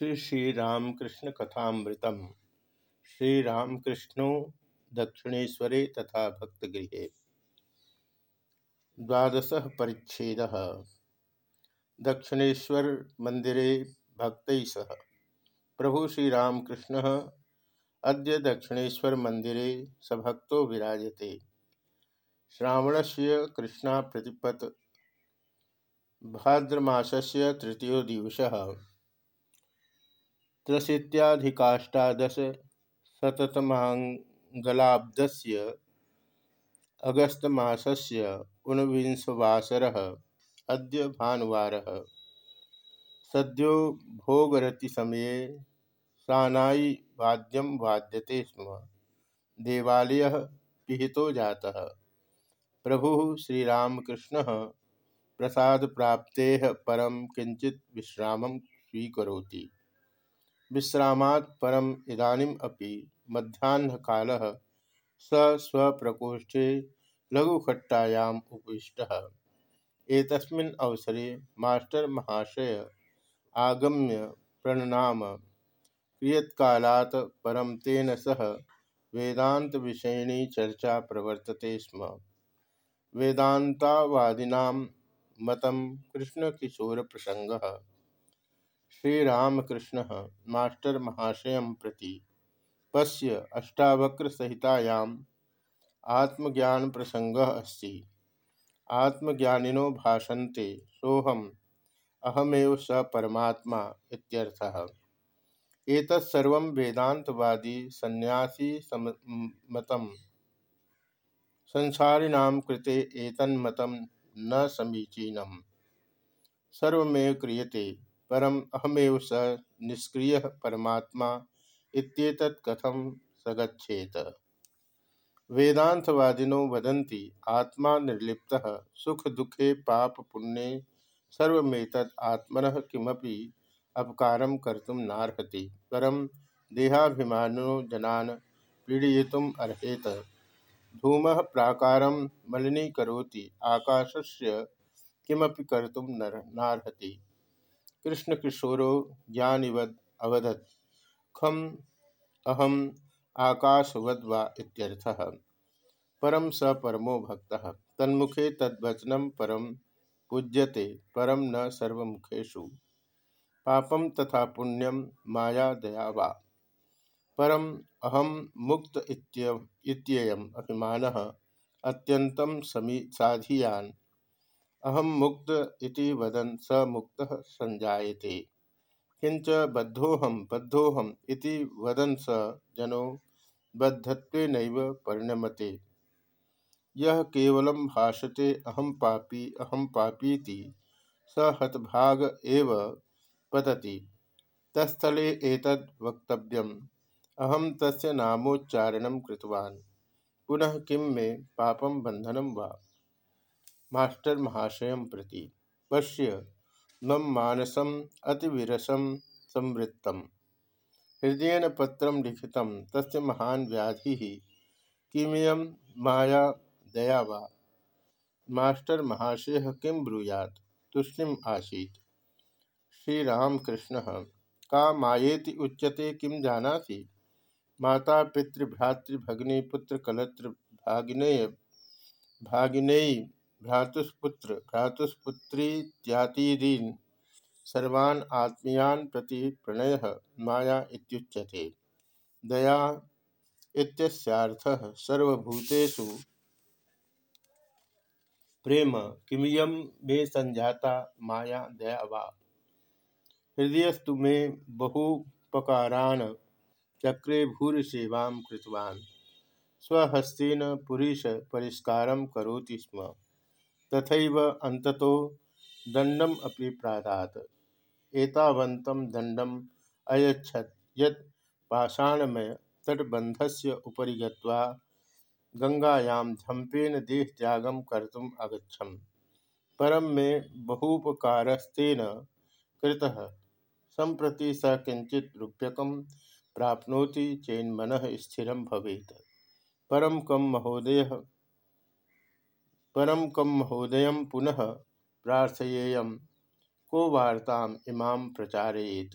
श्री श्री श्रीरामकृष्ण कथामृतम। श्रीरामकृष्णो दक्षिणेशरे तथा भक्तगृहे। द्वादश परिच्छेद। दक्षिणेश्वर मंदिरे भक्त सह। प्रभु श्री श्रीरामकृष्ण अद्य दक्षिणेश्वर मंदिरे सभक्तो विराजते। श्रावणस्य कृष्णा प्रतिपत् भाद्रमासस्य तृतीयो दिवसः। त्रशीत्याधिकाष्टादशशततमाङ्गलाब्दस्य अगस्तमासस्य ऊनविंशवासरः अद्य भानुवारः। सद्यो भोगरतिसमये सानायिवाद्यं वाद्यते स्म। देवालयः पिहितो जातः। प्रभुः श्रीरामकृष्णः प्रसादप्राप्तेः परं किञ्चित् विश्रामं स्वीकरोति। विश्रामात् परम इदानीम अपि मध्याह्न कालः स स्वप्रकोष्ठे लघुखट्टायाम् उपविष्टः। एतस्मिन् अवसरे मास्टर महाशय आगम्य प्रणनाम। कियत्कालात् परं तेन सह वेदान्तविषयिणी चर्चा प्रवर्तते स्म। वेदान्तावादिनां मतं कृष्णकिशोरप्रसङ्गः। श्रीरामकृष्ण मास्टर महाशय प्रति पश्य अष्टावक्र संहितायाम आत्मज्ञान प्रसंग अस्ति। आत्मज्ञानिनो भाषन्ते सोहम अहमेव स परमात्मा इत्यर्थः। एतत्सर्वं वेदान्तवादी सन्यासी मतम संसारिणां कृते एतन्मतं न समीचीनम्। सर्वमेव क्रियते। परम अहमेव स निष्क्रिय परमात्मा इत्येतत् कथम सगछेत वेदांतवादिनो वदन्ति, आत्मा निर्लिप्तः, सुख दुखे पाप पुण्ये सर्वमेतत् आत्मनः किमपि अपकारं कर्तुं नार्हति। परं देहाभिमानो जनान् पीडयितुम् अर्हेत। धूमः प्राकारं मलिनीकरोति, आकाशस्य किमपि कर्तुं नार्हति। कृष्ण किशोरो ज्ञानिवद अवदत। खम अहम आकाशवद्वा इत्यर्थः। परम स परमो भक्त। तन्मुखे तद्वचनम परम पूज्यते परम न सर्वमुखेशु पापम तथा पुण्यम माया दया वा। परम अहम मुक्त इत्ययम अभिमानः अत्यंतम समी, साधियान। अहम मुक्त इति वदन स मुक्त संजायते किंच बद्धोहम बद्धोहम इति वदन स जनो बद्धत्वेनैव परिणमते। यह केवलं भाषते अहम पापी अहम पापीति, स हतभाग एव पतति। तस्थले एतद् वक्तव्यम्। अहम तस्य नामोच्चारणं कृतवान्। पुनः किं मे पापं बन्धनं वा? मास्टर महाशय प्रति पश्य मम मानसम अतिविरसम संवृत्त हृदय पत्र लिखित तस् महान व्याधि किमिय माया दया वा? मास्टर महाशय किं ब्रूयात? तुष्णिम आसीत। श्रीरामकृष्ण, का माएति उच्यते किं जानासि? माता पितृभ्रातृभगिनी पुत्र कलत्र भागिनेय भागिनेयी भ्रातुष्पुत्र भ्रातुष्पुत्रीत्यादीन सर्वान् आत्मीयान् प्रति प्रणय माया इत्युच्यते। दया इत्यस्यार्थः सर्वभूतेषु। प्रेम किमियम मे संजाता माया दया वा? हृदयस्तु मे बहुपकारान् चक्रे भूरिसेवां कृतवान्। स्वहस्तेन परिष्कारं करोति स्म। तथैव अन्ततो दण्डम् अपि प्रादात्। एतावन्तं दण्डम् अयच्छत्, यत् पाषाणमय तटबन्धस्य उपरि गत्वा गङ्गायां झम्पेन देहत्यागं कर्तुम् अगच्छम्। परं मे बहूपकारस्तेन कृतः, सम्प्रति स किञ्चित् रूप्यकं प्राप्नोति चेन्मनः स्थिरं भवेत्। परं कं महोदय परम कम महोदय पुनः प्राथयेय को वार्ता इमाम प्रचारयेत।